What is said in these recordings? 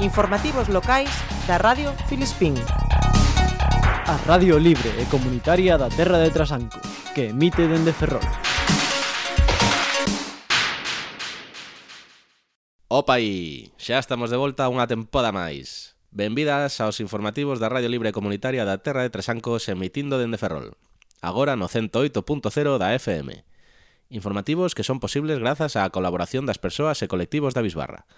Informativos locais da Radio Filispín. A Radio Libre e Comunitaria da Terra de Trasanco, que emite dende Ferrol. Opa aí, xa estamos de volta unha tempada máis. Benvidas aos informativos da Radio Libre Comunitaria da Terra de Trasancos emitindo dende Ferrol. Agora no 108.0 da FM. Informativos que son posibles grazas á colaboración das persoas e colectivos da Bisbarra.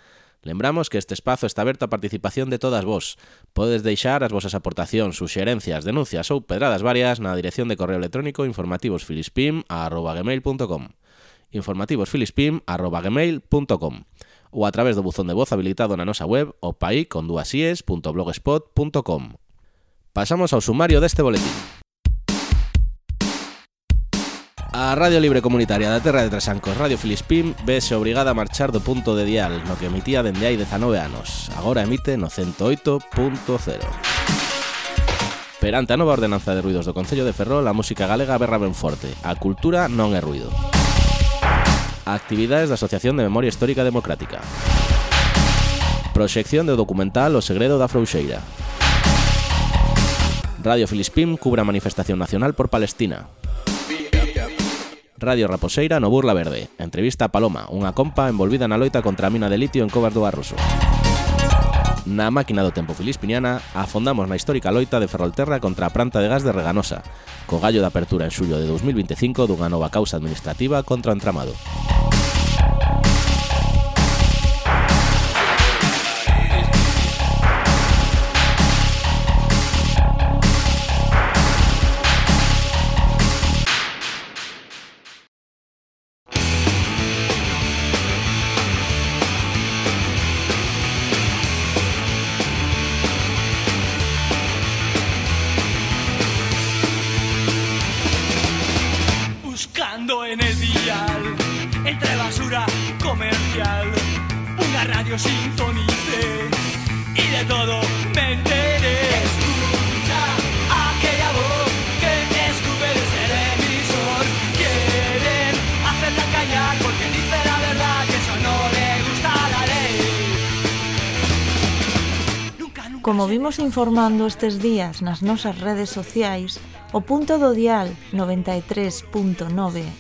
Lembramos que este espazo está aberto a participación de todas vós. Podes deixar as vosas aportacións, suxerencias, denuncias ou pedradas varias na dirección de correo electrónico informativosfilispim@gmail.com. informativosfilispim@gmail.com ou a través do buzón de voz habilitado na nosa web opaicondúasies.blogspot.com. Pasamos ao sumario deste boletín. A Radio Libre Comunitaria da Terra de Trasancos, Radio Filispín, vese obrigada a marchar do punto de dial, no que emitía dende hai 19 anos. Agora emite no 108.0. Perante a nova ordenanza de ruidos do Concello de Ferrol, a música galega berra ben forte. A cultura non é ruido. Actividades da Asociación de Memoria Histórica Democrática. Proxección do documental O Segredo da Frouxeira. Radio Filispín cubra a manifestación nacional por Palestina. Radio Raposeira no Burla Verde. Entrevista a Paloma, unha compa envolvida na loita contra a mina de litio en Covas do Barroso. Na máquina do tempo filispiniana afondamos na histórica loita de Ferrolterra contra a planta de gas de Reganosa, co gallo de apertura en xullo de 2025 dunha nova causa administrativa contra o entramado. informando estes días nas nosas redes sociais o punto do dial 93.9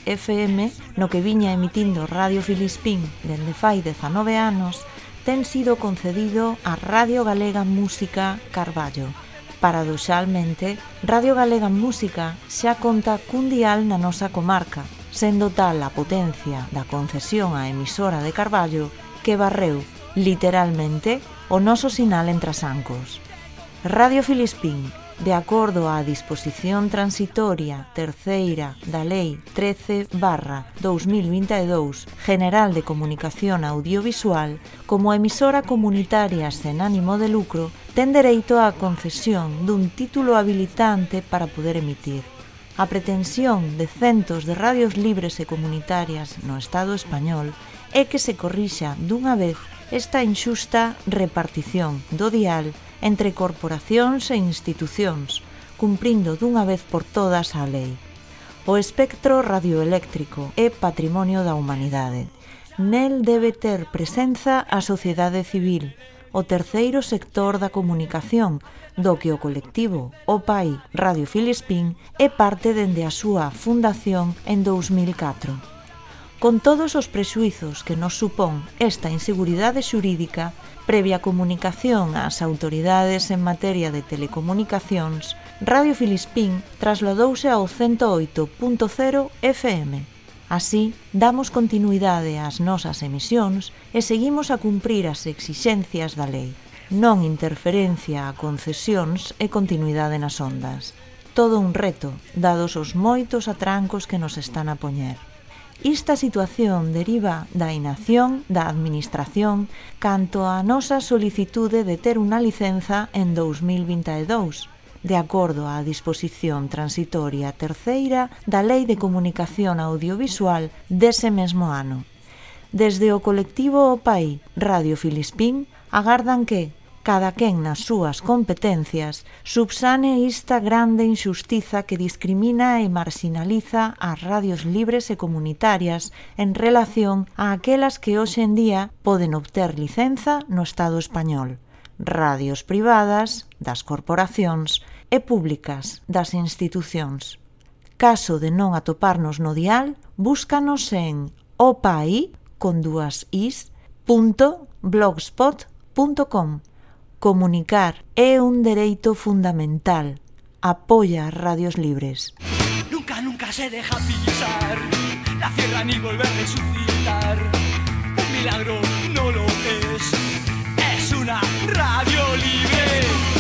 FM no que viña emitindo Radio Filispín dende fai 19 anos ten sido concedido a Radio Galega Música Carballo. Paradoxalmente, Radio Galega Música xa conta cun dial na nosa comarca, sendo tal a potencia da concesión á emisora de Carballo que barreu, literalmente, o noso sinal entre as ancos. Radio Filispín, de acordo á disposición transitoria terceira da Lei 13 barra 2022 General de Comunicación Audiovisual, como emisora comunitaria sen ánimo de lucro, ten dereito á concesión dun título habilitante para poder emitir. A pretensión de centos de radios libres e comunitarias no Estado español é que se corrixa dunha vez esta inxusta repartición do dial entre corporacións e institucións, cumprindo dunha vez por todas a lei. O espectro radioeléctrico é patrimonio da humanidade. Nel debe ter presenza a sociedade civil, o terceiro sector da comunicación, do que o colectivo O Pai Radio Filispín é parte dende a súa fundación en 2004. Con todos os prexuizos que nos supón esta inseguridade xurídica, previa comunicación ás autoridades en materia de telecomunicacións, Radio Filispín trasladouse ao 108.0 FM. Así, damos continuidade ás nosas emisións e seguimos a cumprir as exixencias da lei. Non interferencia a concesións e continuidade nas ondas. Todo un reto, dados os moitos atrancos que nos están a poñer. Esta situación deriva da inacción da Administración canto á nosa solicitude de ter unha licenza en 2022, de acordo á disposición transitoria terceira da Lei de Comunicación Audiovisual dese mesmo ano. Desde o colectivo OPAI Radio Filispín agardan que, cada quen nas súas competencias subsane esta grande injustiza que discrimina e marxinaliza as radios libres e comunitarias en relación a aquelas que hoxe en día poden obter licenza no Estado español. Radios privadas, das corporacións, e públicas, das institucións. Caso de non atoparnos no dial, búscanos en opai con dúas is, punto blogspot.com comunicar é un dereito fundamental. Apoia as radios libres. Nunca, nunca se deja pisar la tierra ni volver a resucitar. Un milagro no lo es, es una radio libre.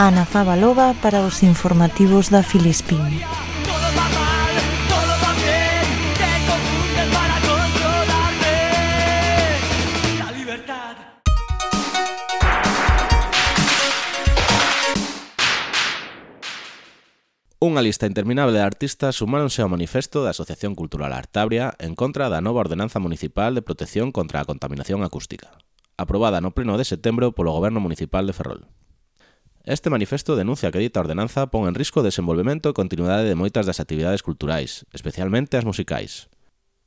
Ana Favalova para os informativos da Filispín. Unha lista interminable de artistas sumáronse ao manifesto da Asociación Cultural Artabria en contra da nova Ordenanza Municipal de Protección contra a Contaminación Acústica, aprobada no pleno de setembro polo Goberno Municipal de Ferrol. Este manifesto denuncia que dita ordenanza pon en risco o desenvolvemento e continuidade de moitas das actividades culturais, especialmente as musicais.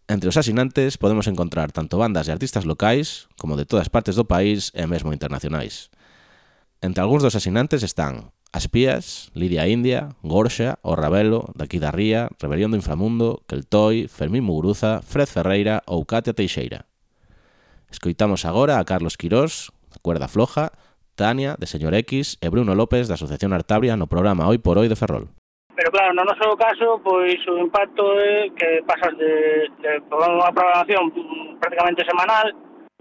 Entre os asinantes podemos encontrar tanto bandas e artistas locais, como de todas partes do país e mesmo internacionais. Entre algúns dos asinantes están As Pías, Lidia India, Gorxa, O Rabelo, Daqui da Ría, Rebelión do Inframundo, Keltoi, Fermín Muguruza, Fred Ferreira ou Katia Teixeira. Escoitamos agora a Carlos Quirós, Cuerda Floja, Tania, de Señor X, e Bruno López, da Asociación Artabria, no programa Hoy por Hoy de Ferrol. Pero claro, no noso caso, pois o impacto é que pasas de, de unha programación prácticamente semanal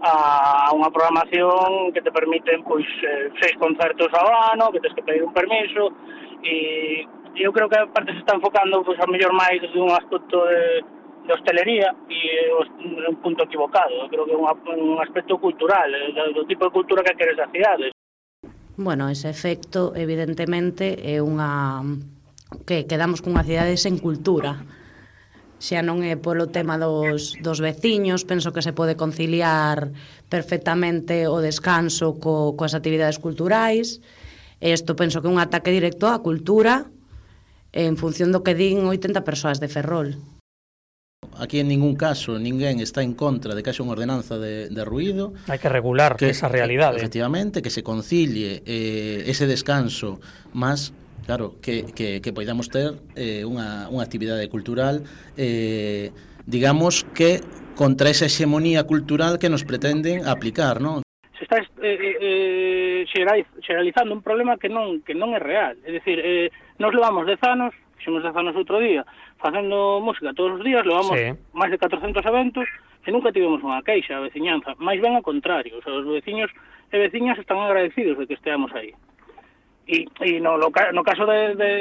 a unha programación que te permiten pois eh, seis concertos ao ano, que tens que pedir un permiso e eu creo que a parte se está enfocando pois a mellor máis desde un aspecto de, de hostelería e é un punto equivocado. Eu creo que é un, un aspecto cultural, eh, do tipo de cultura que queres da cidade. Bueno, ese efecto evidentemente é unha que quedamos cunha cidade sen cultura. Xa non é polo tema dos, dos veciños, penso que se pode conciliar perfectamente o descanso co, coas actividades culturais. Isto penso que é un ataque directo á cultura en función do que din 80 persoas de Ferrol. Aquí en ningún caso ninguén está en contra de que haxa unha ordenanza de, de ruido. Hai que regular que, esa realidade. Efectivamente, que se concilie eh, ese descanso máis Claro, que, que, que poidamos ter eh, unha, unha actividade cultural eh, digamos que contra esa hexemonía cultural que nos pretenden aplicar, non? Se está eh, eh, eh xeralizando un problema que non que non é real, é dicir, eh, nos levamos 10 anos fixemos dezanos outro día, facendo música todos os días, levamos sí. máis de 400 eventos, e nunca tivemos unha queixa a veciñanza, máis ben ao contrario, o sea, os veciños e veciñas están agradecidos de que esteamos aí. E, e no, loca, no caso de, de,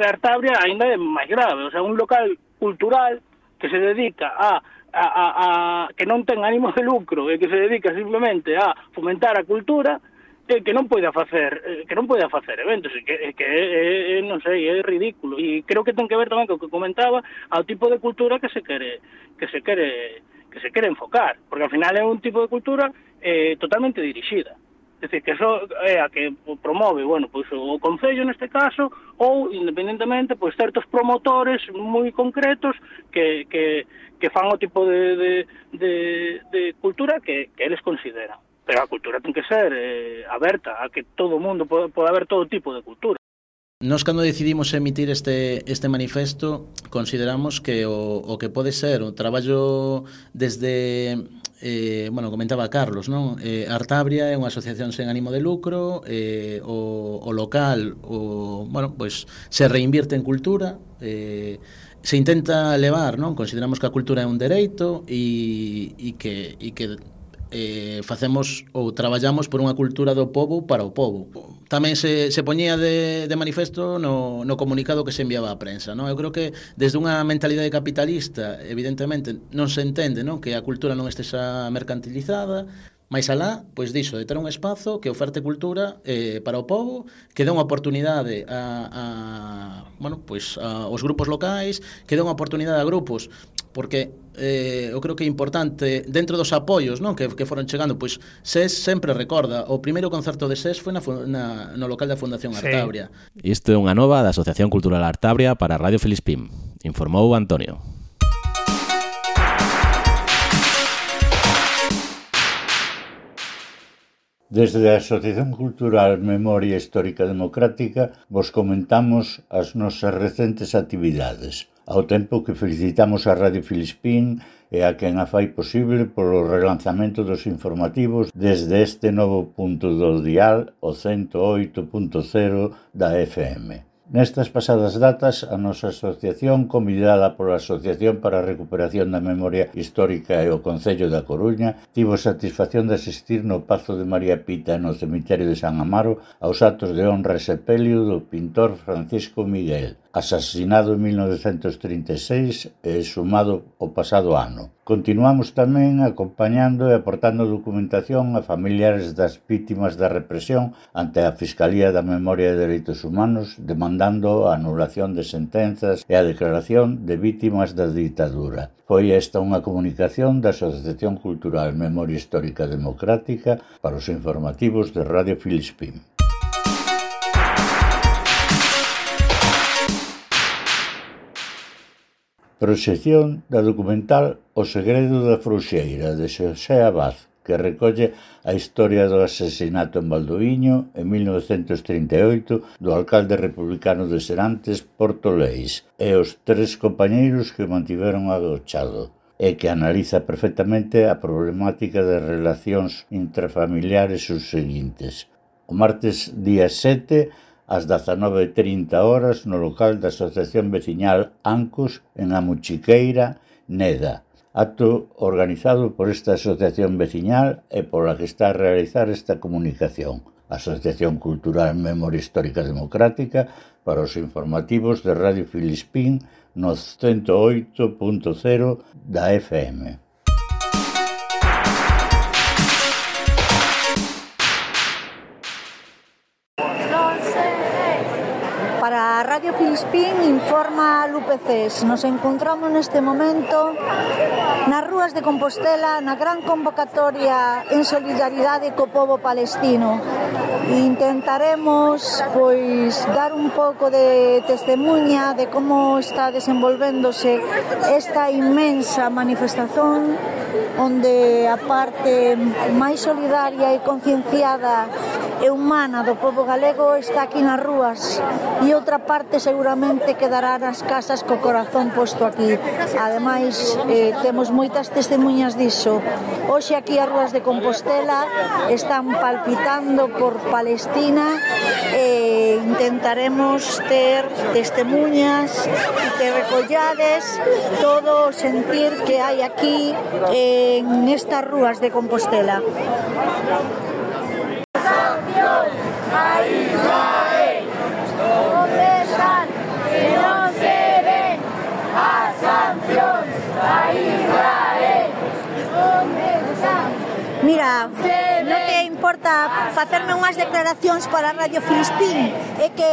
de Artabria ainda é máis grave, o sea, un local cultural que se dedica a A, a, a, que non ten ánimo de lucro e que se dedica simplemente a fomentar a cultura, que, que non poida facer eh, que non poida facer eventos que, que é, é, non sei, é ridículo e creo que ten que ver tamén co que comentaba ao tipo de cultura que se quere que se quere que se quere enfocar porque ao final é un tipo de cultura eh, totalmente dirixida É dicir, que só é a que promove, bueno, pois o Concello neste caso, ou independentemente, pois certos promotores moi concretos que, que, que fan o tipo de, de, de, de cultura que, que eles consideran. Pero a cultura ten que ser eh, aberta a que todo o mundo pode, pode haber todo tipo de cultura. Nos cando decidimos emitir este, este manifesto consideramos que o, o que pode ser o traballo desde eh, bueno, comentaba Carlos, non? Eh, Artabria é unha asociación sen ánimo de lucro, eh, o, o local, o, bueno, pois pues, se reinvirte en cultura, eh, se intenta levar, non? Consideramos que a cultura é un dereito e, e que, e que eh, facemos ou traballamos por unha cultura do povo para o povo. Tamén se, se poñía de, de manifesto no, no comunicado que se enviaba á prensa. Non? Eu creo que desde unha mentalidade capitalista, evidentemente, non se entende non? que a cultura non estexa mercantilizada, Mais alá, pois diso, de ter un espazo que oferte cultura eh, para o povo, que dá unha oportunidade a, a, bueno, pois, a, aos grupos locais, que dá unha oportunidade a grupos, porque eh, eu creo que é importante dentro dos apoios non que, que foron chegando pois SES sempre recorda o primeiro concerto de SES foi na, na, no local da Fundación Artabria sí. Isto é unha nova da Asociación Cultural Artabria para Radio Felispim informou Antonio Desde a Asociación Cultural Memoria Histórica Democrática vos comentamos as nosas recentes actividades ao tempo que felicitamos a Radio Filispín e a quen a fai posible polo relanzamento dos informativos desde este novo punto do dial o 108.0 da FM. Nestas pasadas datas, a nosa asociación, convidada pola Asociación para a Recuperación da Memoria Histórica e o Concello da Coruña, tivo satisfacción de asistir no Pazo de María Pita no cemiterio de San Amaro aos actos de honra e sepelio do pintor Francisco Miguel, asasinado en 1936 e sumado o pasado ano. Continuamos tamén acompañando e aportando documentación a familiares das vítimas da represión ante a Fiscalía da Memoria e Dereitos Humanos demandando a anulación de sentenzas e a declaración de vítimas da ditadura. Foi esta unha comunicación da Asociación Cultural Memoria Histórica Democrática para os informativos de Radio Filispín. Proxección da documental O segredo da Frouxeira, de Xosé Abad, que recolle a historia do asesinato en Valdoviño en 1938 do alcalde republicano de Serantes, Porto Leis, e os tres compañeiros que mantiveron agochado e que analiza perfectamente a problemática das relacións intrafamiliares seguintes. O martes día 7 ás 19.30 horas no local da Asociación Veciñal Ancus en a Muchiqueira, Neda. Acto organizado por esta asociación veciñal e pola que está a realizar esta comunicación. Asociación Cultural Memoria Histórica Democrática para os informativos de Radio Filispín no 108.0 da FM. A Radio Filispín informa a Lupecés. Nos encontramos neste momento nas rúas de Compostela na gran convocatoria en solidaridade co povo palestino. Intentaremos pois dar un pouco de testemunha de como está desenvolvéndose esta inmensa manifestación onde a parte máis solidaria e concienciada e humana do povo galego está aquí nas rúas e outra parte seguramente quedará nas casas co corazón posto aquí. Ademais, eh, temos moitas testemunhas diso. Hoxe aquí as rúas de Compostela están palpitando por Palestina e intentaremos ter testemunhas e que recollades todo o sentir que hai aquí en estas rúas de Compostela. a Israel. Confesan que no se ven a sanción a Israel. Confesan. Mira. importa facerme unhas declaracións para a Radio Filispín é que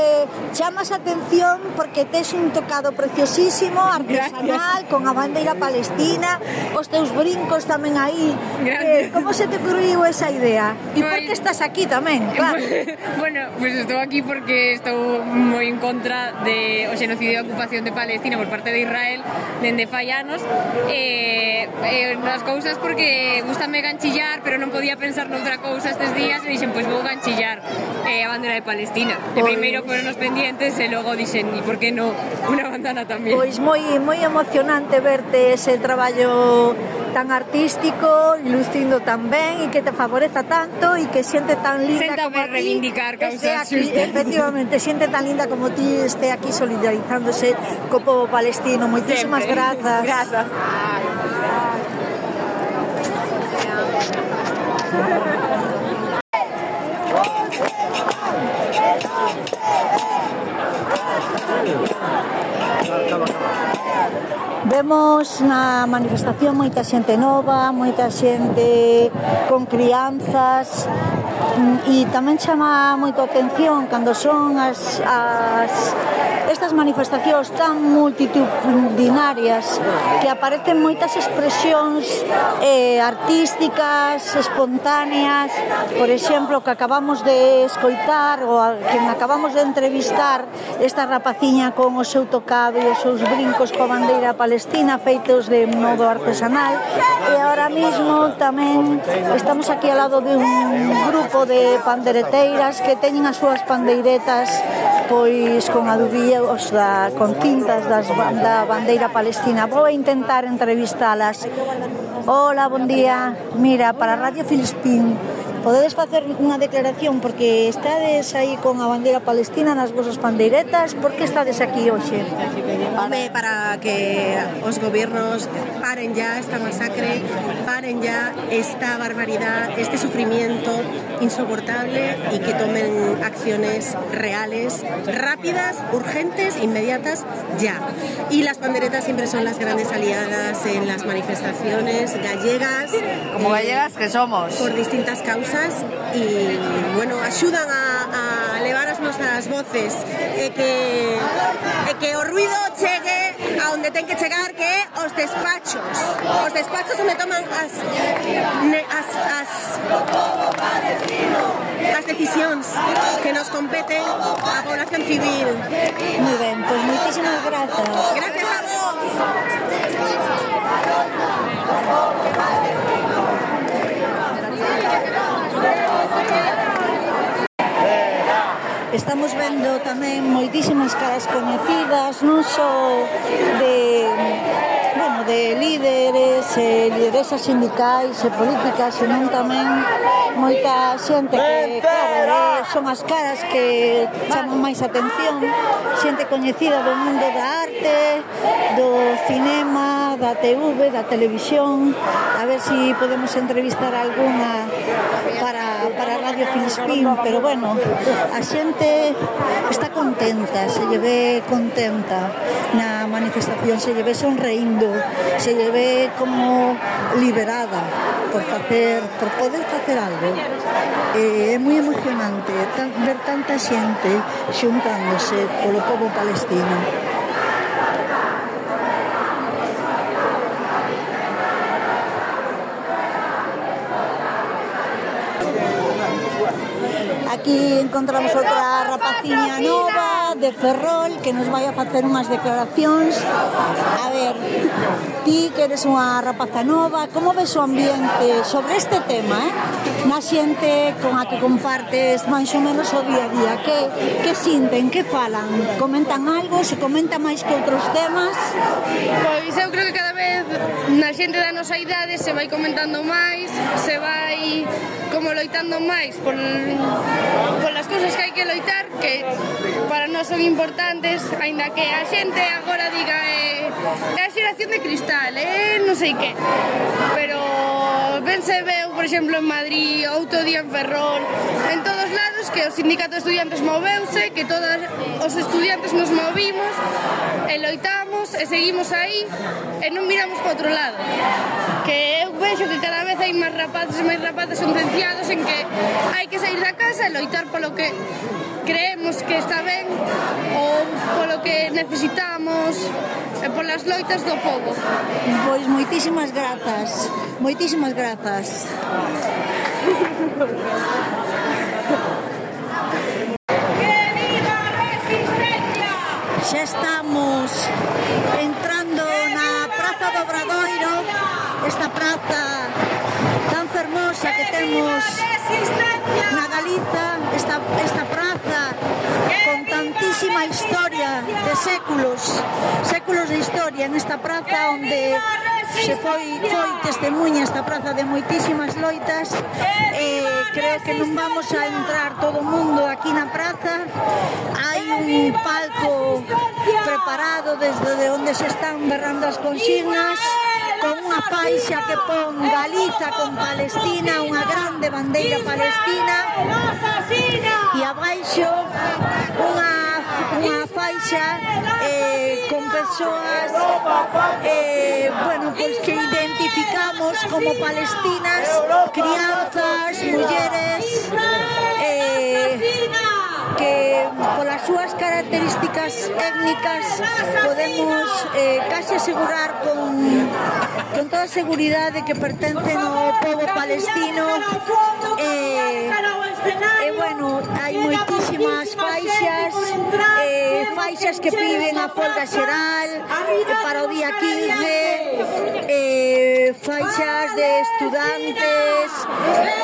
chamas a atención porque tes un tocado preciosísimo, artesanal, Gracias. con a bandeira palestina, os teus brincos tamén aí. Eh, como se te ocurriu esa idea? E por que estás aquí tamén? Claro. bueno, pues estou aquí porque estou moi en contra de o xenocidio e ocupación de Palestina por parte de Israel dende fai anos. Eh, eh, nas cousas porque gustame ganchillar, pero non podía pensar noutra cousa estes días e dixen, pois vou ganchillar eh, a bandera de Palestina. Pois... Primeiro foron os pendientes eh, e logo dixen, e por que non unha bandana tamén? Pois moi moi emocionante verte ese traballo tan artístico, lucindo tan ben e que te favoreza tanto e que xente tan linda Senta como ti reivindicar causas aquí. Efectivamente, xente tan linda como ti este aquí solidarizándose co povo palestino. Moitísimas grazas. Grazas. Thank you. Vemos na manifestación moita xente nova, moita xente con crianzas, Mm, e tamén chama moito atención cando son as, as estas manifestacións tan multitudinarias que aparecen moitas expresións eh, artísticas, espontáneas, por exemplo, que acabamos de escoitar ou a, que acabamos de entrevistar esta rapaciña con o seu tocado e os seus brincos coa bandeira palestina feitos de modo artesanal. E ahora mismo tamén estamos aquí ao lado de un grupo grupo de pandereteiras que teñen as súas pandeiretas pois con adubíos da, con tintas das, da bandeira palestina. Vou a intentar entrevistalas. Hola, bon día. Mira, para Radio Filispín Podedes facer unha declaración porque estades aí con a bandeira palestina nas vosas pandeiretas, por que estades aquí hoxe? Home, para que os gobiernos paren ya esta masacre, paren ya esta barbaridad, este sufrimiento insoportable y que tomen acciones reales, rápidas, urgentes, inmediatas, ya. Y las panderetas siempre son las grandes aliadas en las manifestaciones gallegas. Como gallegas que somos. Por distintas causas cousas e, bueno, axudan a, a levar as nosas voces. E que, e que o ruido chegue a onde ten que chegar que é os despachos. Os despachos onde toman as ne, as, as as decisións que nos competen a población civil. Muy ben, pois pues moitísimas grazas Gracias a vos. Estamos vendo tamén moitísimas caras coñecidas, non só de de líderes e lideresas sindicais e políticas senón tamén moita xente que claro, eh, son as caras que chaman máis atención xente coñecida do mundo da arte do cinema da TV, da televisión. A ver se si podemos entrevistar alguna para, para Radio Filispín pero bueno, a xente está contenta se lle ve contenta na manifestación se lle ve sonreindo. Se lle ve como liberada por facer, por poder facer algo. E é moi emocionante ver tanta xente xuntándose polo povo palestino. Aquí encontramos outra rapaciña nova de Ferrol que nos vai a facer unhas declaracións. A ver, ti que eres unha rapaza nova, como ves o ambiente sobre este tema, eh? Na xente con a que compartes máis ou menos o día a día, que, que sinten, que falan, comentan algo, se comenta máis que outros temas? Pois eu creo que cada na xente da nosa idade se vai comentando máis, se vai como loitando máis por, polas cousas que hai que loitar que para nós son importantes, aínda que a xente agora diga eh, é eh, a xeración de cristal, eh, non sei que. Pero se veu, por exemplo, en Madrid, outro día en Ferrol, en todos lados que o sindicato de estudiantes moveuse, que todos os estudiantes nos movimos, e loitamos, e seguimos aí, e non miramos para outro lado. Que eu vexo que cada vez hai máis rapaces e máis rapaces sentenciados en que hai que sair da casa e loitar polo que creemos que está ben ou polo que necesitamos e polas loitas do povo. Pois moitísimas grazas, moitísimas grazas. Xa estamos entrando na Praza do Obradoiro, esta praza tan fermosa que temos na Galiza, esta, esta praza con tantísima historia de séculos, séculos en nesta praza onde se foi, foi testemunha esta praza de moitísimas loitas. E eh, creo que non vamos a entrar todo o mundo aquí na praza. Hai un palco preparado desde de onde se están berrando as consignas con unha faixa que pon Galiza con Palestina, unha grande bandeira palestina. E abaixo unha unha faixa eh, con persoas eh, bueno, pois que identificamos como palestinas, crianzas, mulleres, eh, que polas súas características étnicas podemos eh, case asegurar con con toda seguridade que pertencen ao povo palestino. e, e eh, eh, bueno, hai moitísimas faixas eh, e, faixas que piden a folga xeral e, para o día 15 e, faixas de estudantes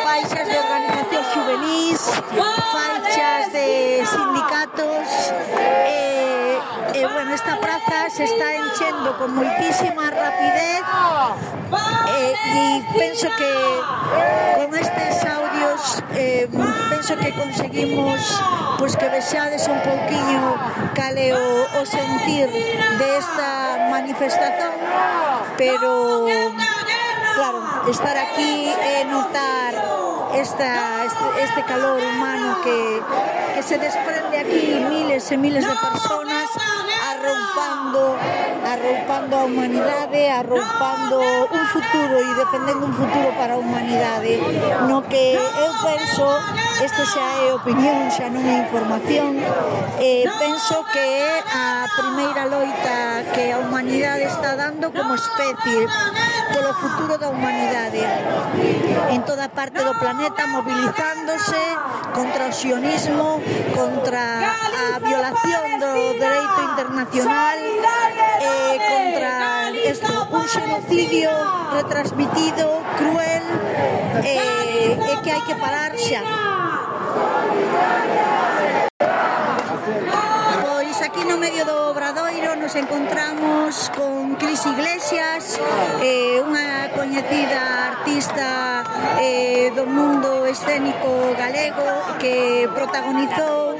faixas de organizacións juvenís faixas de sindicatos e, e, bueno, esta praza se está enchendo con moitísima rapidez. Eh, e, e penso que con estes audios eh, penso que conseguimos pois que vexades un pouquiño cale o, o sentir desta de manifestación. Pero claro, estar aquí e notar esta, este, este calor humano que, que se desprende aquí miles e miles de personas arroupando, arroupando a humanidade, arroupando un futuro e defendendo un futuro para a humanidade. No que eu penso, isto xa é opinión, xa non é información, eh, penso que é a primeira loita que a humanidade está dando como especie polo futuro da humanidade ¿eh? en toda parte do planeta movilizándose contra o sionismo, contra a violación do dereito internacional e eh, contra esto, un xenocidio retransmitido, cruel eh, e, e que hai que parar xa aquí no medio do Obradoiro nos encontramos con Cris Iglesias, eh, unha coñecida artista eh, do mundo escénico galego que protagonizou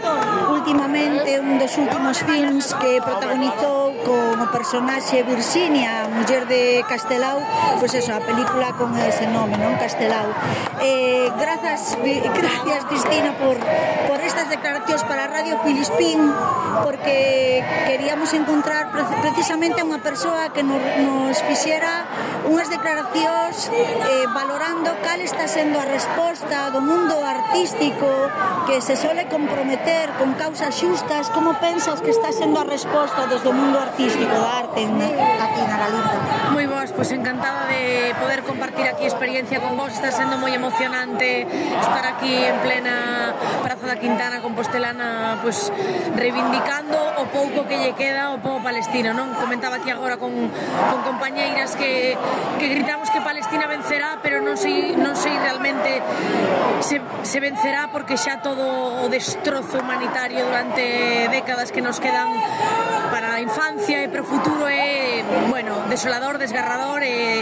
últimamente un dos últimos films que protagonizou como personaxe Virginia, muller de Castelau, pois pues eso, a película con ese nome, non? Castelau. Eh, grazas, gracias Cristina por, por estas declaracións para Radio Filispín, porque queríamos encontrar precisamente unha persoa que nos, nos fixera unhas declaracións eh, valorando cal está sendo a resposta do mundo artístico que se sole comprometer con causas xustas. Como pensas que está sendo a resposta desde o mundo artístico da arte en, aquí na Galiza Moi boas, pois encantada de poder compartir aquí experiencia con vos. Está sendo moi emocionante estar aquí en plena Praza da Quintana Compostelana pues, reivindicando o pouco que lle queda ao povo palestino, non? Comentaba aquí agora con, con compañeiras que, que gritamos que Palestina vencerá, pero non sei, non sei realmente se, se vencerá porque xa todo o destrozo humanitario durante décadas que nos quedan para a infancia e para o futuro é, bueno, desolador, desgarrador e,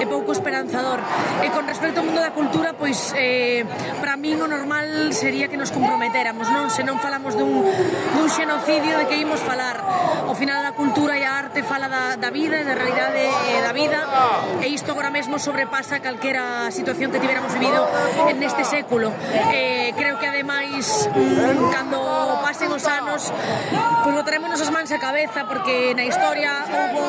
e pouco esperanzador. E con respecto ao mundo da cultura, pois eh, para min o normal sería que nos comprometéramos, non? Se non falamos dun, dun xenocidio de que imos falar. O final da cultura e a arte fala da, da vida e da realidade eh, da vida e isto agora mesmo sobrepasa calquera situación que tiveramos vivido neste século. Eh, creo que ademais mm, cando pasen os anos pois pues, botaremos nosas mans a cabeza porque na historia houbo,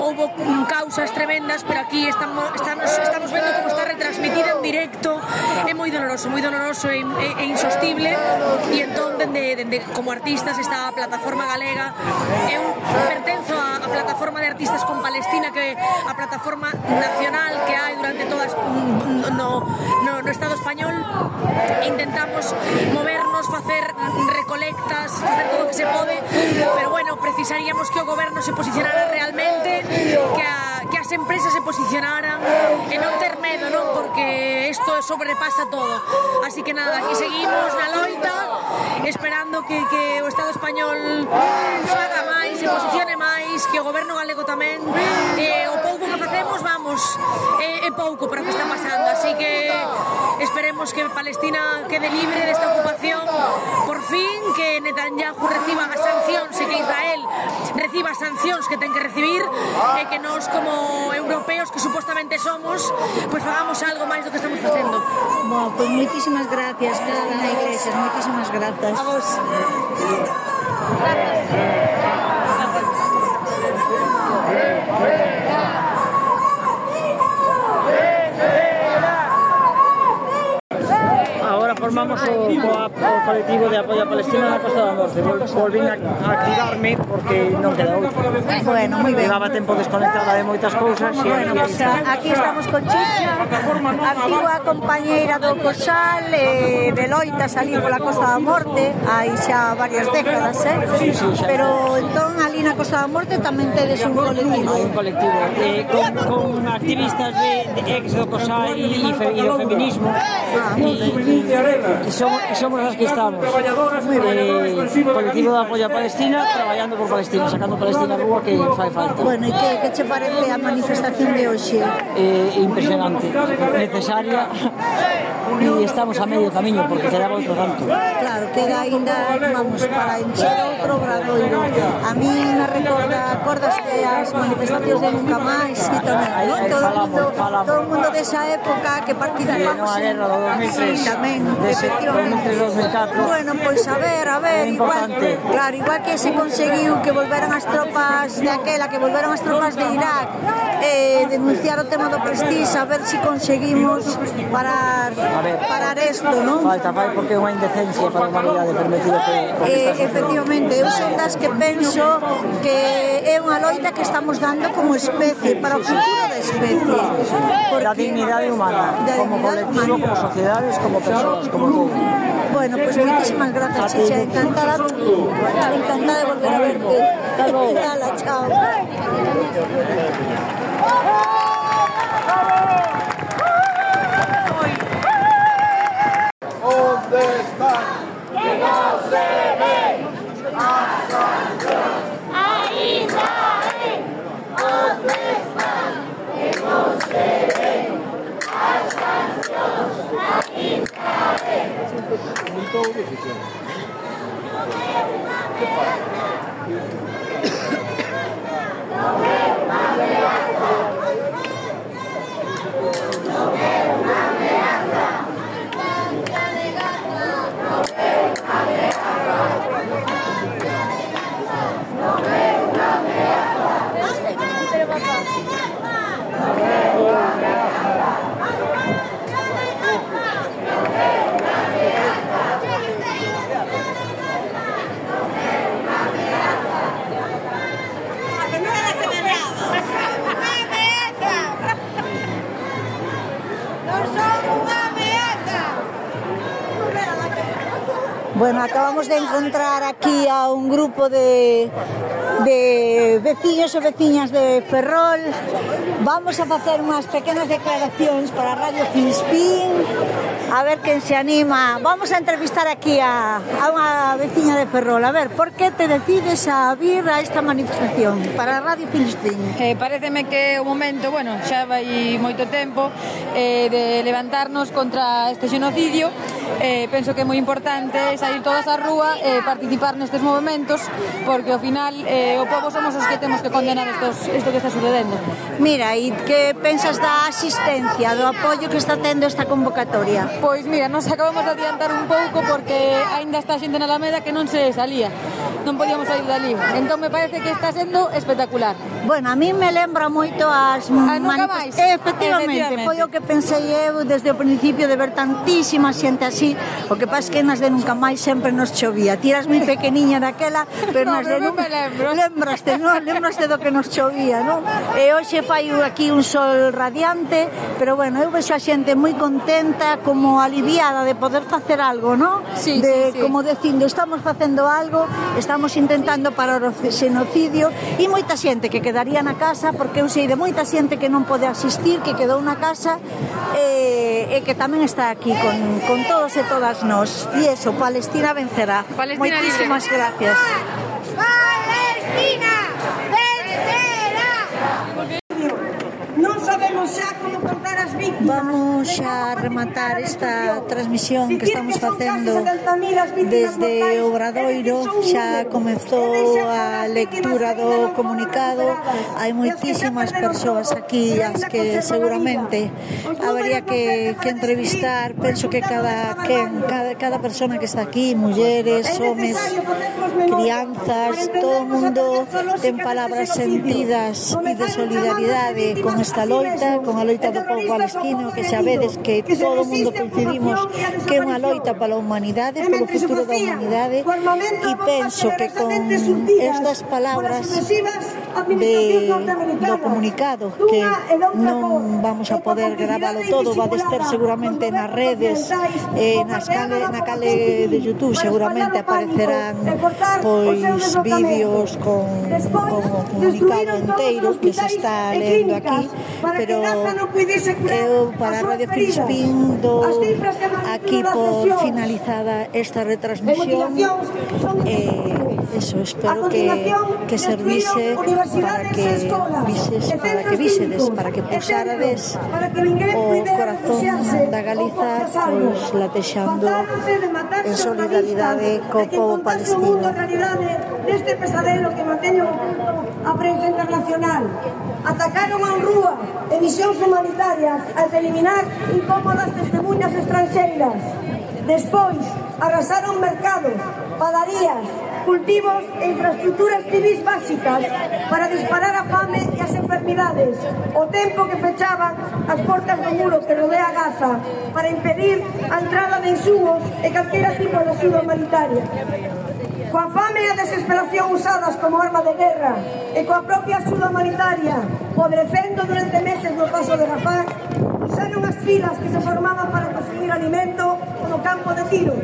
houbo causas tremendas pero aquí estamos, estamos, estamos vendo como está retransmitida en directo é moi doloroso, moi doloroso e, e, e insostible e entón dende, dende como artistas está a plataforma galega. Eu pertenzo a, a plataforma de artistas con Palestina que a plataforma nacional que hai durante todas no, no, no Estado español. Intentamos movernos, facer recolectas, facer todo o que se pode pero bueno, precisaríamos que o goberno se posicionara realmente que a que as empresas se posicionaran e non ter medo, non? Porque isto sobrepasa todo. Así que nada, aquí seguimos na loita, esperando que, que o Estado español faga máis, se posicione máis, que o goberno galego tamén. E o pouco que facemos, vamos, é, é pouco para o que está pasando. Así que esperemos que Palestina quede libre desta ocupación por fin, que Netanyahu reciba as sancións e que Israel as sancións que ten que recibir e que nós como europeos que supostamente somos, pois pues, fagamos algo máis do que estamos facendo. Bueno, pois pues, moitísimas gracias, Cristina Iglesias, moitísimas gracias. A vos. Gracias. formamos o, o, o colectivo de apoio a Palestina na Costa da Morte. Vol, volvín a, a activarme porque non queda outro. Bueno, moi ben. Levaba tempo desconectada de moitas cousas. E bueno, pues, está. aquí estamos con Chicha, activa compañeira do Cosal, eh, de Loita, ali pola Costa da Morte, hai xa varias décadas, eh? Sí, sí, xa. Pero entón ali na Costa da Morte tamén tedes un colectivo. Hai un colectivo. Eh, con, con activistas de Ah, de éxodo cosai e, e, e do feminismo. E, e, somos, e somos as que estamos. eh, colectivo de apoio a Palestina traballando por Palestina, sacando Palestina a rúa que fai falta. Bueno, e que, que che parece a manifestación de hoxe? Eh, impresionante, necesaria. E estamos a medio camiño porque quedaba outro tanto Claro, queda ainda, vamos, para encher outro gradoiro A mí me recorda, acordaste as manifestacións de Nunca Máis e tamén, todo o mundo todo o mundo desa época que participamos sí, en guerra do 2003 sí, tamén, efectivamente. 2003, bueno, pois pues, a ver, a ver igual, claro, igual que se conseguiu que volveran as tropas de aquela que volveran as tropas de Irak eh, denunciar o tema do Prestige a ver se si conseguimos parar ver, parar isto, non? Falta, vai, porque é unha indecencia para a humanidade permitido que... Eh, efectivamente, eu son das que penso que é unha loita que estamos dando como especie para o futuro especie. Porque... Da dignidade humana, como colectivo, humana. como sociedades, como persoas, como todo. Bueno, pues muchísimas gracias, Chicha. Encantada, encantada de volver a verte. Hasta luego. Hala, chao. သုံးလို့ဖြစ်တယ်ဖြစ်ပါတယ် Bueno, acabamos de encontrar aquí a un grupo de, de veciños e veciñas de Ferrol. Vamos a facer unhas pequenas declaracións para Radio Filspín, a ver quen se anima. Vamos a entrevistar aquí a, a unha veciña de Ferrol. A ver, por que te decides a vir a esta manifestación para Radio Filspín? Eh, pareceme que o momento, bueno, xa vai moito tempo, eh, de levantarnos contra este xenocidio eh, penso que é moi importante sair todas á rúa e eh, participar nestes movimentos porque ao final eh, o povo somos os que temos que condenar estos, isto que está sucedendo. Mira, e que pensas da asistencia, do apoio que está tendo esta convocatoria? Pois mira, nos acabamos de adiantar un pouco porque aínda está xente na Alameda que non se salía, non podíamos sair dali. Entón me parece que está sendo espectacular. Bueno, a mí me lembra moito as ah, manifestacións. Eh, efectivamente, foi o que pensei eu desde o principio de ver tantísima xente así. O que pasa que nas de nunca máis sempre nos chovía. Tiras moi pequeniña daquela, pero no, nas de nunca... Lembro. Lembraste, non? Lembraste do que nos chovía, non? E hoxe fai aquí un sol radiante, pero bueno, eu vexo a xente moi contenta, como aliviada de poder facer algo, non? Sí, de, sí, sí. Como dicindo, estamos facendo algo, estamos intentando parar o xenocidio e moita xente que quedaría na casa porque eu sei de moita xente que non pode asistir, que quedou na casa e, e que tamén está aquí con, con todos e todas nós. E eso, Palestina vencerá. Palestina Moitísimas gracias. Palestina! Vamos como contar as víctimas. Vamos a rematar esta transmisión que estamos facendo desde Obradoiro. Xa comezou a lectura do comunicado. Hai moitísimas persoas aquí as que seguramente habría que, que entrevistar. Penso que cada, quen, cada, cada persona que está aquí, mulleres, homes, crianzas, todo o mundo ten palabras sentidas e de solidaridade con esta loita con a loita do povo palestino que sabedes que todo o mundo coincidimos que é unha loita para a humanidade polo futuro da humanidade e penso que con estas palabras de, do comunicado que non vamos a poder gravalo todo va a estar seguramente nas redes eh, nas cale, na cale de Youtube seguramente aparecerán pois vídeos con, con o comunicado enteiro que se está lendo aquí pero eu para Radio Filispín do aquí por finalizada esta retransmisión eh, Eso, espero que, que servise para que vises, para que visedes, para que pulsárades o corazón da Galiza pois latexando en solidaridade co povo palestino. Deste pesadelo que manteño a prensa internacional. Atacaron a rúa e misións humanitarias al eliminar incómodas testemunhas estranxeiras. Despois, arrasaron mercados, padarías, cultivos e infraestructuras civis básicas para disparar a fame e as enfermidades, o tempo que fechaban as portas do muro que rodea Gaza para impedir a entrada de insumos e calquera tipo de ajuda humanitaria. Coa fame e a desesperación usadas como arma de guerra e coa propia axuda humanitaria podrecendo durante meses no paso de Rafah, usaron as filas que se formaban para conseguir alimento no campo de tiro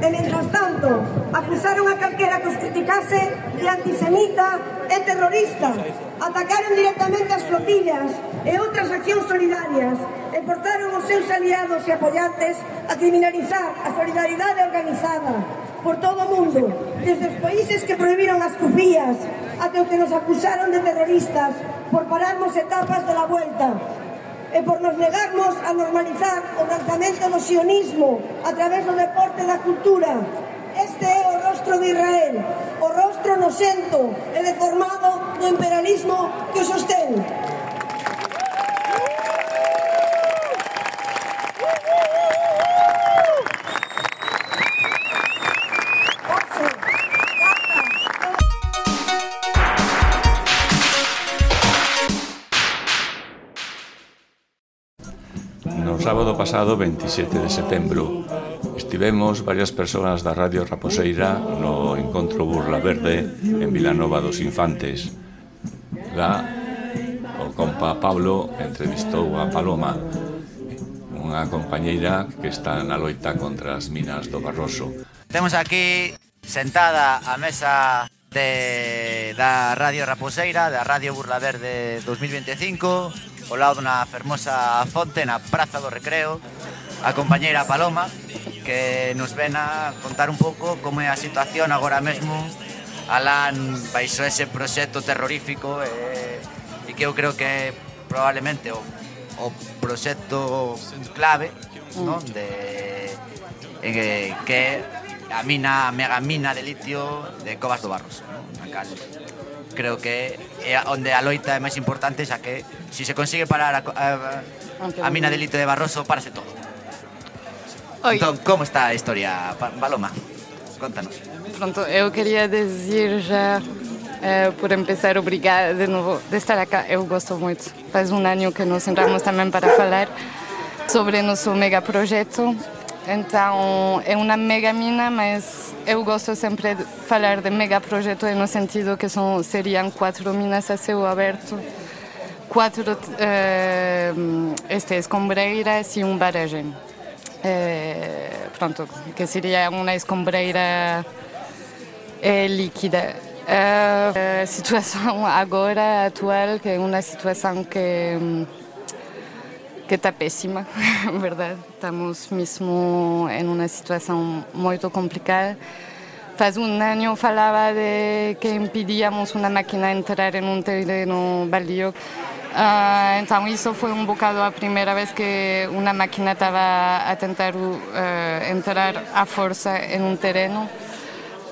E mentras tanto, acusaron a calquera que os criticase de antisemita e terrorista. Atacaron directamente as flotillas e outras accións solidarias e portaron os seus aliados e apoiantes a criminalizar a solidaridade organizada por todo o mundo, desde os países que prohibiron as cufías até o que nos acusaron de terroristas por pararmos etapas de la vuelta e por nos negarmos a normalizar o tratamento do sionismo a través do deporte e da cultura. Este é o rostro de Israel, o rostro nocento e deformado do imperialismo que o sostén. pasado 27 de setembro. Estivemos varias persoas da Radio Raposeira no encontro Burla Verde en Vilanova dos Infantes. Lá, o compa Pablo entrevistou a Paloma, unha compañeira que está na loita contra as minas do Barroso. Temos aquí sentada a mesa de, da Radio Raposeira, da Radio Burla Verde 2025, ao lado na fermosa fonte na Praza do Recreo, a compañeira Paloma, que nos ven a contar un pouco como é a situación agora mesmo Alan baixo ese proxecto terrorífico e, e que eu creo que é probablemente o, o proxecto clave non? Mm. de e, eh, que a mina, a mega mina de litio de Covas do Barros, non? na cal creo que é onde a loita é máis importante xa que se si se consigue parar a, a, ah, a, mina de delito de Barroso parase todo Oi. Entón, como está a historia, Paloma? Contanos. Pronto, eu queria dizer já, eh, por empezar, obrigada de novo de estar acá. Eu gosto muito. Faz um ano que nos entramos também para falar sobre nosso megaprojeto Então, é uma mega mina, mas eu gosto sempre de falar de mega projeto no sentido que são, seriam quatro minas a céu aberto quatro uh, este, escombreiras e um barragem. Uh, pronto, que seria uma escombreira uh, líquida. a situação agora atual, que é uma situação que que está pésima, ¿verdad? Estamos mismo en una situación muy complicada. Hace un año falaba de que impedíamos una máquina entrar en un terreno baldío. Uh, entonces eso fue un bocado la primera vez que una máquina estaba a intentar eh, entrar a fuerza en un terreno.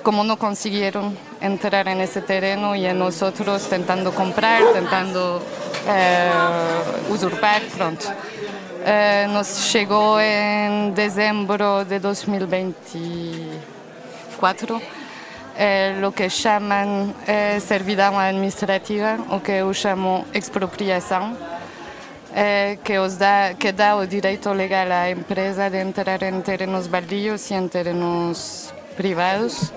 Como não conseguiram entrar nesse terreno e nós outros tentando comprar, tentando uh, usurpar, pronto. Uh, nos chegou em dezembro de 2024 é o que chamam é, servidão administrativa, o que eu chamo expropriação. eh, que, os dá, que dá o direito legal à empresa de entrar em terrenos baldios e em terrenos privados.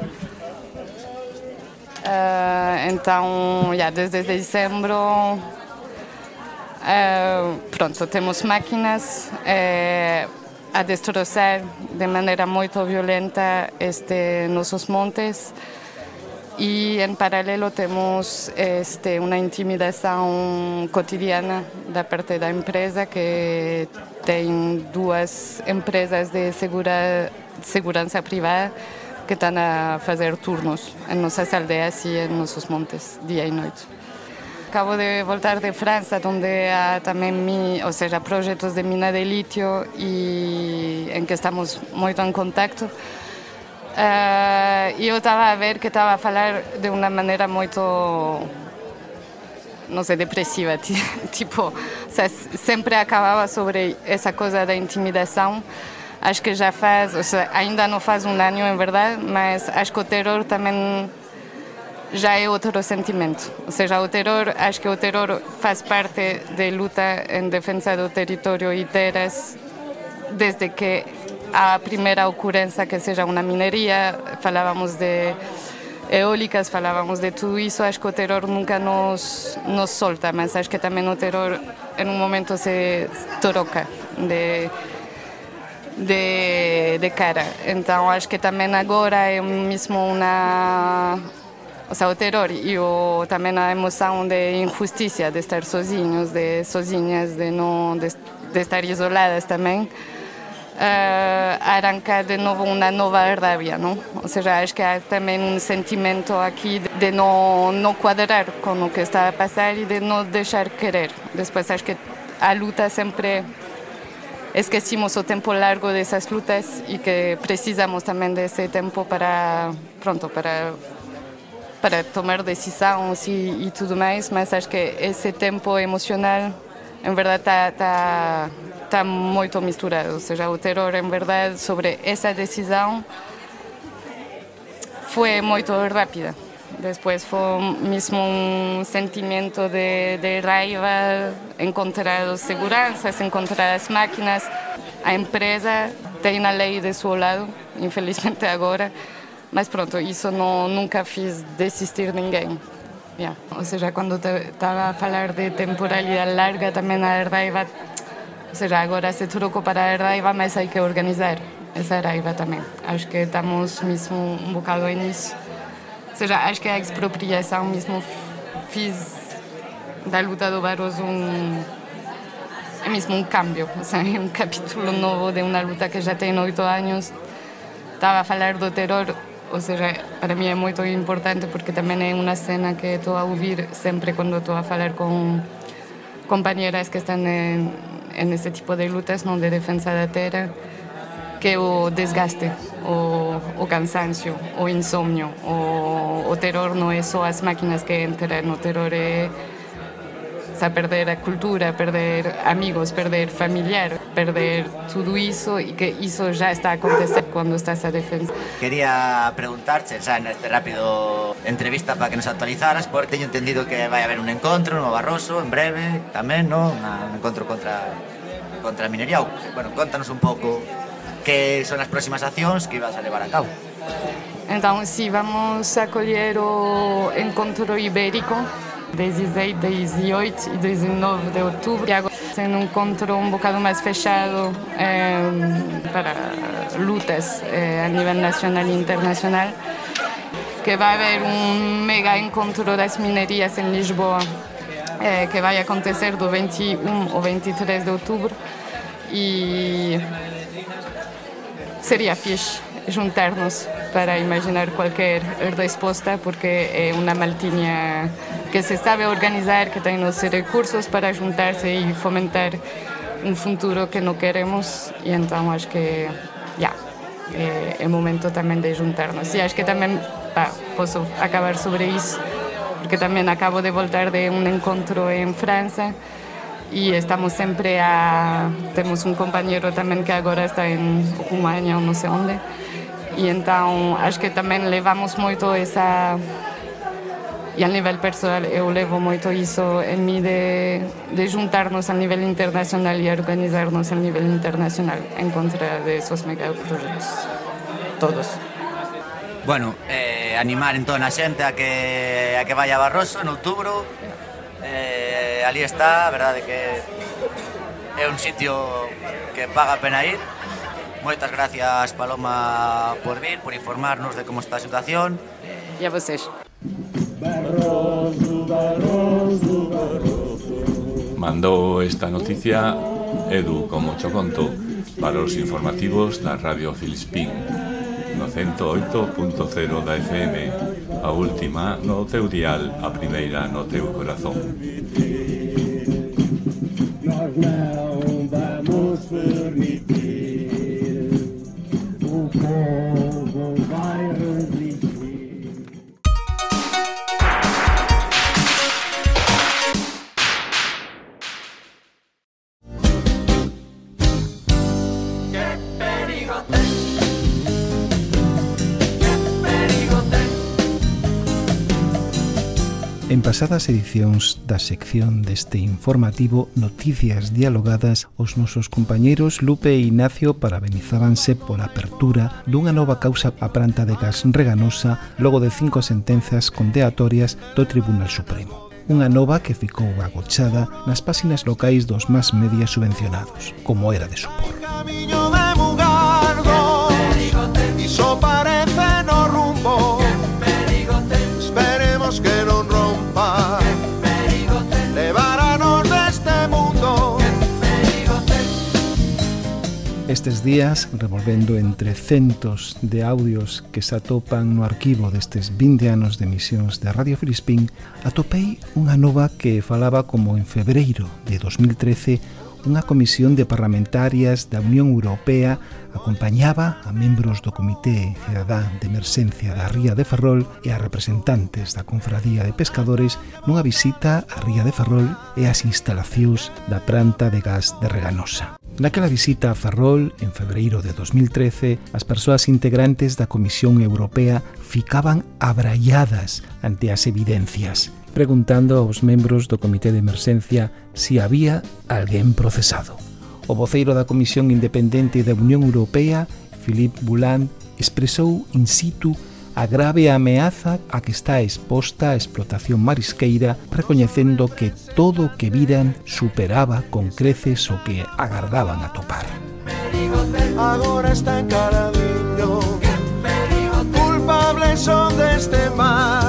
Eh, então, já desde dezembro, eh, pronto, temos máquinas eh, a destroçar de maneira muito violenta este, nossos montes e em paralelo temos este, uma intimidação cotidiana da parte da empresa que tem duas empresas de segura, segurança privada que estão a fazer turnos em nossas aldeias e em nossos montes, dia e noite. Acabo de voltar de França, onde há também, ou seja, projetos de mina de lítio e em que estamos muito em contato. Uh, e eu estava a ver que estava a falar de uma maneira muito, não sei, depressiva. tipo, sempre acabava sobre essa coisa da intimidação. Acho que já faz, ou seja, ainda não faz um ano, em verdade, mas acho que o terror também já é outro sentimento. Ou seja, o terror, acho que o terror faz parte da luta em defesa do território e terras desde que a primeira ocorrência que seja uma mineria, falávamos de eólicas, falávamos de tudo isso, acho que o terror nunca nos, nos solta, mas acho que também o terror em um momento se troca de, de, de cara. Então acho que também agora é mesmo uma o sea, o terror e o, também a emoção de injustiça, de estar sozinhos, de sozinhas, de não de, de estar isoladas também, uh, arranca de novo uma nova Ardávia, não? Ou seja, acho que há também um sentimento aqui de, de não, não quadrar com o que está a passar e de não deixar querer. Depois acho que a luta sempre esquecemos o tempo largo dessas lutas e que precisamos também desse tempo para pronto para para tomar decisões e, tudo mais, mas acho que esse tempo emocional, em verdade, está tá, tá muito misturado. Ou seja, o terror, em verdade, sobre essa decisão foi muito rápida. Después fue mismo un sentimiento de, de raiva encontrar las seguranzas, encontrar las máquinas. A empresa tiene la ley de su lado, infelizmente ahora, mas pronto, eso no, nunca fiz desistir ninguém. Yeah. O sea, cuando estaba a hablar de temporalidad larga, también la raiva, o sea, ahora se truco para la raiva, mas hay que organizar esa raiva también. Acho que estamos mismo un bocado en eso. Seja, acho que a expropriação mesmo fiz da luta do Barroso um, é mesmo um cambio, seja, um capítulo novo de uma luta que já tem oito anos. Estava a falar do terror ou seja, para mim é muito importante porque também é uma cena que estou a ouvir sempre quando estou a falar com companheiras que estão em, nesse tipo de lutas, não de defesa da terra, que o desgaste, o, o cansancio, o insomnio, o, o terror non é só as máquinas que entran, o terror é a perder a cultura, perder amigos, perder familiar, perder tudo isso e que isso já está a acontecer quando estás a defensa. Quería preguntarte, xa neste rápido entrevista para que nos actualizaras, porque teño entendido que vai haber un encontro no Barroso en breve, tamén, no? Un encontro contra contra a minería. Bueno, contanos un pouco que son las próximas acciones que ibas a llevar a cabo. Entonces, sí, vamos a coger el encuentro ibérico 16, 18 y 19 de octubre. En un encuentro un bocado más fechado eh, para lutas eh, a nivel nacional e internacional, que va a haber un mega encuentro de las minerías en Lisboa, eh, que va a acontecer del 21 o 23 de octubre. Y seria fixe juntar-nos para imaginar qualquer resposta, porque é uma maltinha que se sabe organizar, que tem os recursos para juntar-se e fomentar um futuro que não queremos. E então acho que já é, é momento também de juntar-nos. E acho que também posso acabar sobre isso, porque também acabo de voltar de um encontro em França y estamos siempre a... Tenemos un compañero también que ahora está en Rumania o no sé dónde. Y entonces acho que también levamos mucho esa... Y a nivel personal yo levo mucho eso en mí de, de juntarnos a nivel internacional y organizarnos a nivel internacional en contra de esos megaproyectos. Todos. Bueno, eh, animar en toda la gente a que, a que vaya a Barroso en octubre. Eh, ali está, a verdade que é un sitio que paga a pena ir. Moitas gracias Paloma por vir, por informarnos de como está a situación. E a vocês. Mandou esta noticia Edu, como cho conto, para os informativos da Radio Filispín no 108.0 da FM, a última no teu dial, a primeira no teu corazón. now vamos permitir. pasadas edicións da sección deste informativo Noticias Dialogadas. Os nosos compañeiros Lupe e Ignacio parabenizábanse pola apertura dunha nova causa a planta de gas reganosa logo de cinco sentenzas condeatorias do Tribunal Supremo. Unha nova que ficou agochada nas páxinas locais dos más medias subvencionados, como era de supor. Camiño de Mugardo, Estes días, revolvendo entre centos de audios que se atopan no arquivo destes 20 anos de emisións de Radio Filispín, atopei unha nova que falaba como en febreiro de 2013 unha comisión de parlamentarias da Unión Europea acompañaba a membros do Comité Cidadán de Emerxencia da Ría de Ferrol e a representantes da Confradía de Pescadores nunha visita á Ría de Ferrol e ás instalacións da planta de gas de Reganosa. Naquela visita a Ferrol, en febreiro de 2013, as persoas integrantes da Comisión Europea ficaban abraiadas ante as evidencias, preguntando aos membros do Comité de Emerxencia se si había alguén procesado. O voceiro da Comisión Independente da Unión Europea, Philippe Boulan, expresou in situ a grave ameaza a que está exposta a explotación marisqueira, recoñecendo que todo o que viran superaba con creces o que agardaban a topar. Agora está en viño, culpables son deste mar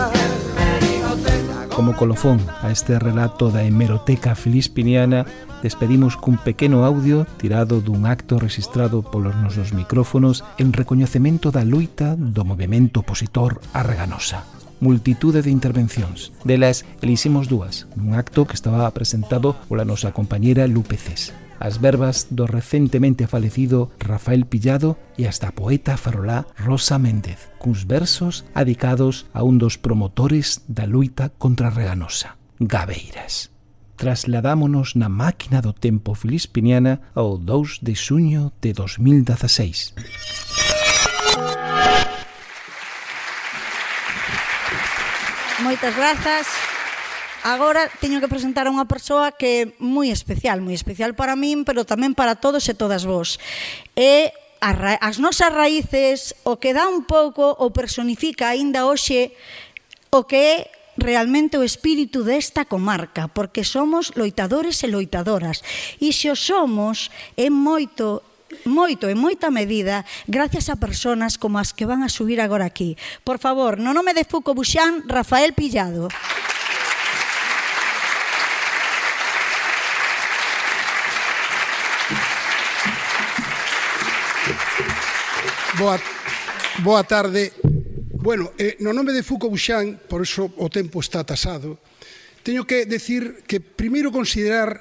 Como colofón a este relato da hemeroteca filispiniana, despedimos cun pequeno audio tirado dun acto registrado polos nosos micrófonos en recoñecemento da luita do movimento opositor a Reganosa. Multitude de intervencións. Delas, eliximos dúas, nun acto que estaba presentado pola nosa compañera Lupe Cés as verbas do recentemente falecido Rafael Pillado e hasta poeta farolá Rosa Méndez, cuns versos adicados a un dos promotores da luita contra a Reganosa, Gabeiras. Trasladámonos na máquina do tempo filispiniana ao 2 de xuño de 2016. Moitas grazas. Agora teño que presentar a unha persoa que é moi especial, moi especial para min, pero tamén para todos e todas vos. É as nosas raíces o que dá un pouco o personifica aínda hoxe o que é realmente o espírito desta comarca, porque somos loitadores e loitadoras. E se o somos, é moito moito e moita medida gracias a personas como as que van a subir agora aquí. Por favor, no nome de Fuco Buxán, Rafael Pillado. Aplausos Boa, boa tarde. Bueno, eh, no nome de Foucault-Bouchan, por eso o tempo está tasado, teño que decir que primeiro considerar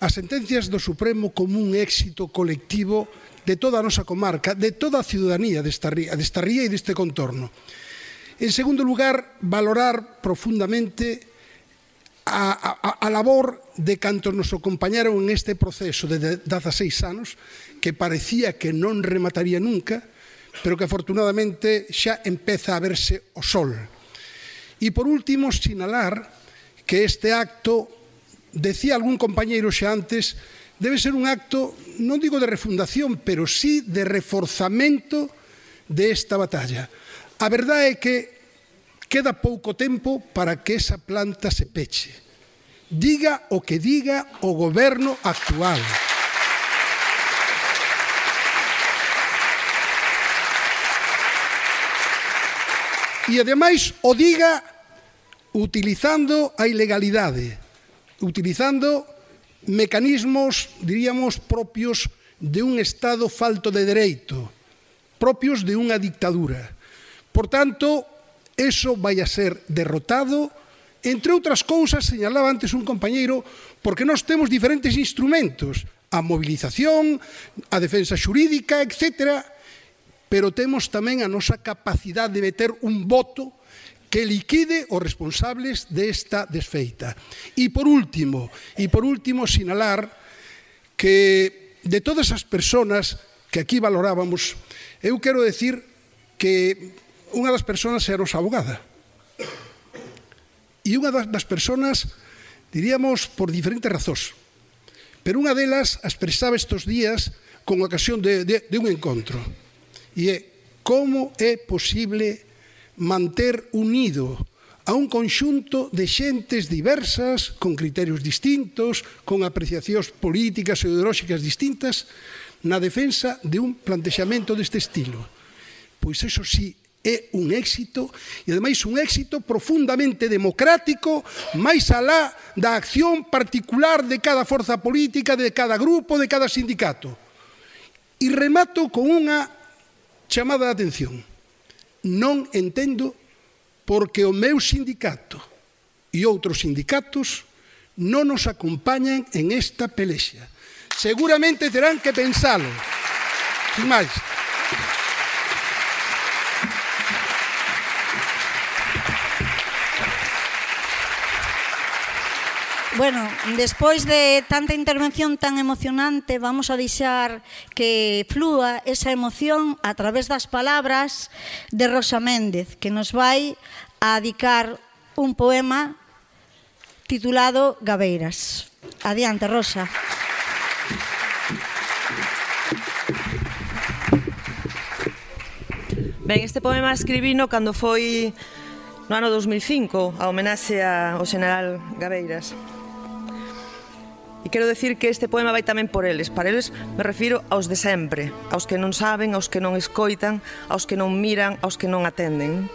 as sentencias do Supremo como un éxito colectivo de toda a nosa comarca, de toda a ciudadanía desta ría, desta ría e deste contorno. En segundo lugar, valorar profundamente a, a, a labor de cantos nos acompañaron en este proceso de 16 anos, que parecía que non remataría nunca, pero que afortunadamente xa empeza a verse o sol. E por último, sinalar que este acto, decía algún compañeiro xa antes, debe ser un acto, non digo de refundación, pero sí de reforzamento desta batalla. A verdade é que queda pouco tempo para que esa planta se peche. Diga o que diga o goberno actual. E ademais o diga utilizando a ilegalidade, utilizando mecanismos, diríamos, propios de un Estado falto de dereito, propios de unha dictadura. Por tanto, eso vai a ser derrotado, entre outras cousas, señalaba antes un compañeiro, porque nós temos diferentes instrumentos, a mobilización, a defensa xurídica, etcétera, pero temos tamén a nosa capacidade de meter un voto que liquide os responsables desta desfeita. E por último, e por último sinalar que de todas as persoas que aquí valorábamos, eu quero decir que unha das persoas era nosa abogada. E unha das persoas, diríamos, por diferentes razóns. Pero unha delas expresaba estes días con ocasión de, de, de un encontro e é como é posible manter unido a un conxunto de xentes diversas, con criterios distintos, con apreciacións políticas e ideolóxicas distintas, na defensa de un plantexamento deste estilo. Pois eso sí, é un éxito e ademais un éxito profundamente democrático máis alá da acción particular de cada forza política, de cada grupo, de cada sindicato. E remato con unha chamada de atención. Non entendo porque o meu sindicato e outros sindicatos non nos acompañan en esta pelexa. Seguramente terán que pensalo. Sin máis. Bueno, despois de tanta intervención tan emocionante, vamos a deixar que flúa esa emoción a través das palabras de Rosa Méndez, que nos vai a dedicar un poema titulado Gabeiras. Adiante, Rosa. Ben, este poema escribino cando foi no ano 2005 a homenaxe ao general Gabeiras. E quero decir que este poema vai tamén por eles. Para eles me refiro aos de sempre, aos que non saben, aos que non escoitan, aos que non miran, aos que non atenden.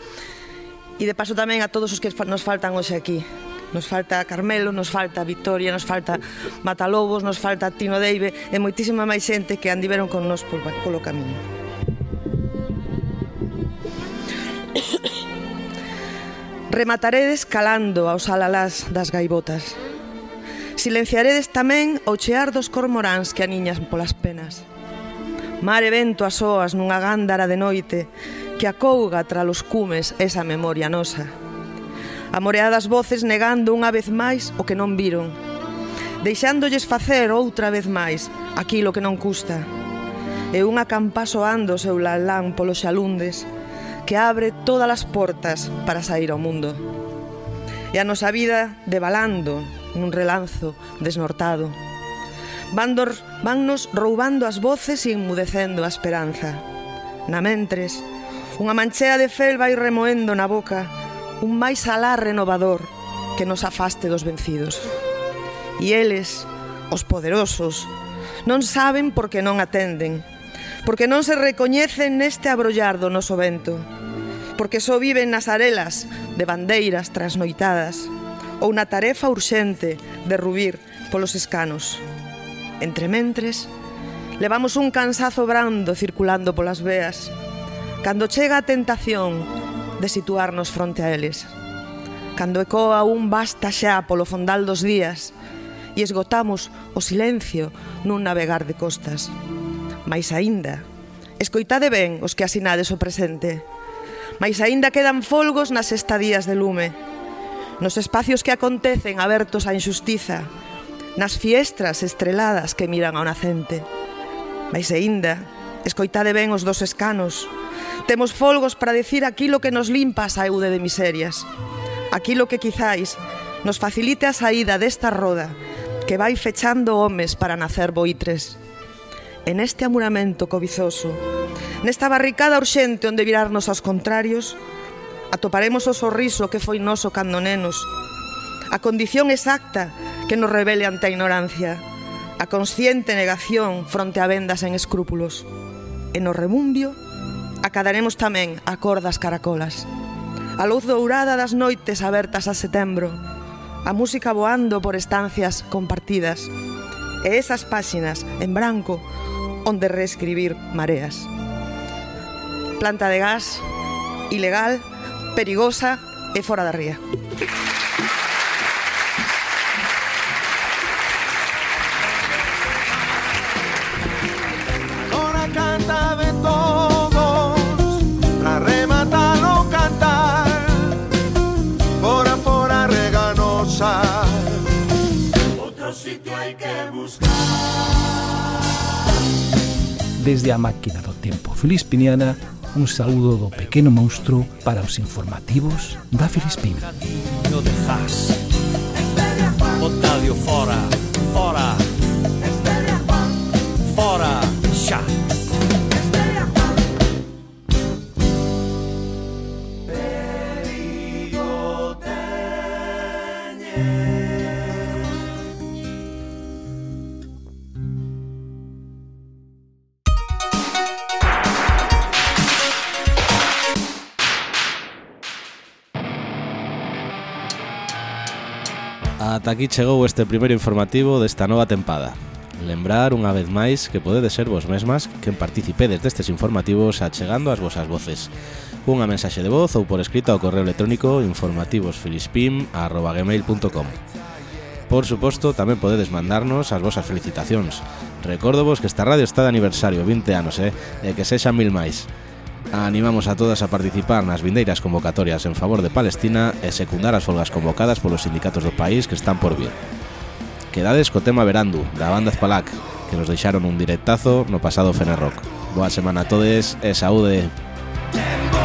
E de paso tamén a todos os que nos faltan hoxe aquí. Nos falta Carmelo, nos falta Victoria, nos falta Matalobos, nos falta Tino Deive e moitísima máis xente que andiveron con nos polo camiño. Remataredes calando aos alalás das gaivotas silenciaredes tamén o chear dos cormoráns que aniñas polas penas. Mar e vento as oas nunha gándara de noite que acouga tra os cumes esa memoria nosa. Amoreadas voces negando unha vez máis o que non viron, deixándolles facer outra vez máis aquilo que non custa. E unha campa soando seu lalán polos xalundes que abre todas as portas para sair ao mundo. E a nosa vida debalando nun relanzo desnortado. Vandor, vannos roubando as voces e enmudecendo a esperanza. Na mentres, unha manchea de fel vai remoendo na boca un máis alá renovador que nos afaste dos vencidos. E eles, os poderosos, non saben porque non atenden, porque non se recoñecen neste abrollar do noso vento, porque só viven nas arelas de bandeiras trasnoitadas, ou na tarefa urxente de rubir polos escanos. Entre mentres, levamos un cansazo brando circulando polas veas, cando chega a tentación de situarnos fronte a eles. Cando ecoa un basta xa polo fondal dos días e esgotamos o silencio nun navegar de costas. Mais aínda, escoitade ben os que asinades o presente. Mais aínda quedan folgos nas estadías de lume, nos espacios que acontecen abertos á injustiza, nas fiestras estreladas que miran ao nacente. Mais aínda, escoitade ben os dos escanos. Temos folgos para decir aquilo que nos limpa a saúde de miserias. Aquilo que quizáis nos facilite a saída desta roda que vai fechando homes para nacer boitres. En este amuramento cobizoso, nesta barricada urxente onde virarnos aos contrarios, atoparemos o sorriso que foi noso cando nenos, a condición exacta que nos revele ante a ignorancia, a consciente negación fronte a vendas en escrúpulos. E no remumbio acadaremos tamén a cor das caracolas, a luz dourada das noites abertas a setembro, a música voando por estancias compartidas, e esas páxinas en branco onde reescribir mareas. Planta de gas, ilegal, perigosa e fora da ría. Ahora canta de todos, para rematarlo cantar, fora, fora reganosa. Otro sitio hay que buscar. Desde a máquina do tempo filispiniana, un saúdo do pequeno monstro para os informativos da Filispín. Botadio fora. Ata aquí chegou este primeiro informativo desta nova tempada. Lembrar unha vez máis que podedes ser vos mesmas quen participedes destes informativos achegando as vosas voces. Unha mensaxe de voz ou por escrito ao correo electrónico informativosfilispim.gmail.com Por suposto, tamén podedes mandarnos as vosas felicitacións. Recordo vos que esta radio está de aniversario, 20 anos, eh? e que sexan mil máis. Animamos a todas a participar nas vindeiras convocatorias en favor de Palestina e secundar as folgas convocadas polos sindicatos do país que están por vir. Quedades co tema Verandu, da banda Azpalac, que nos deixaron un directazo no pasado Fenerrock. Boa semana a todes e saúde! Tempo.